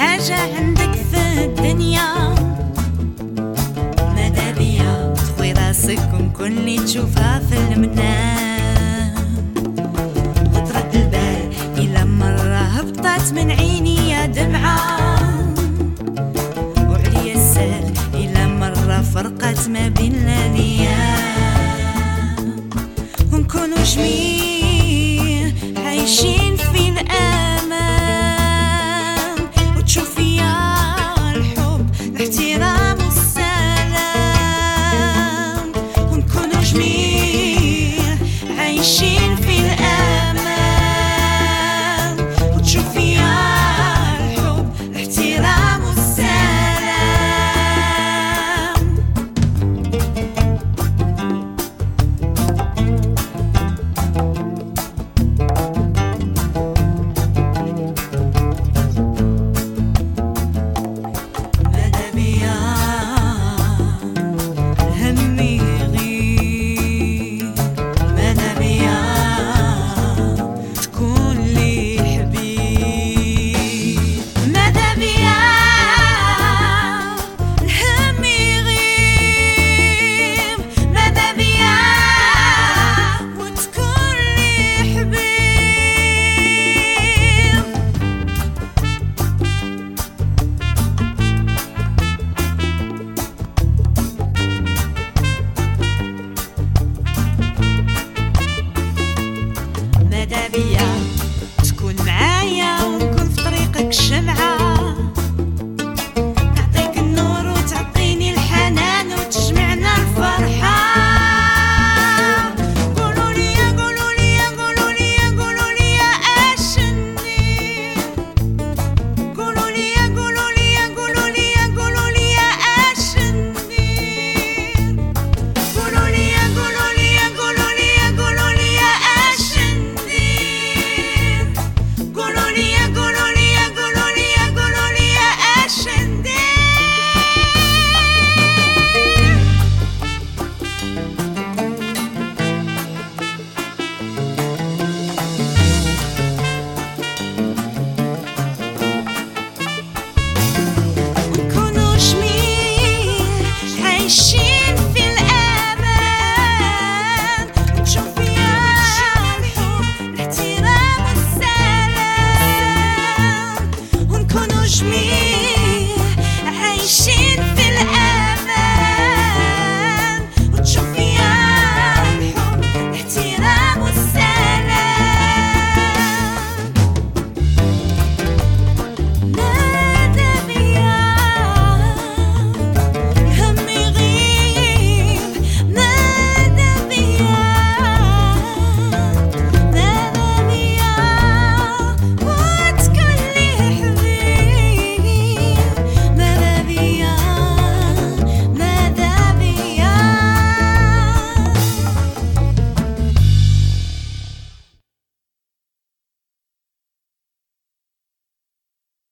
حاجة عندك في الدنيا. مادا بيا تخوي راسك وكل اللي تشوفها في المنام خطرة البال إلى مرة هبطت من عيني يا دمعة. وعليا السال إلى مرة فرقت ما بين الأيام ونكونوا جميع عايشين احترام والسلام ونكونوا جميع عايشين